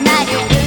matter